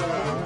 fields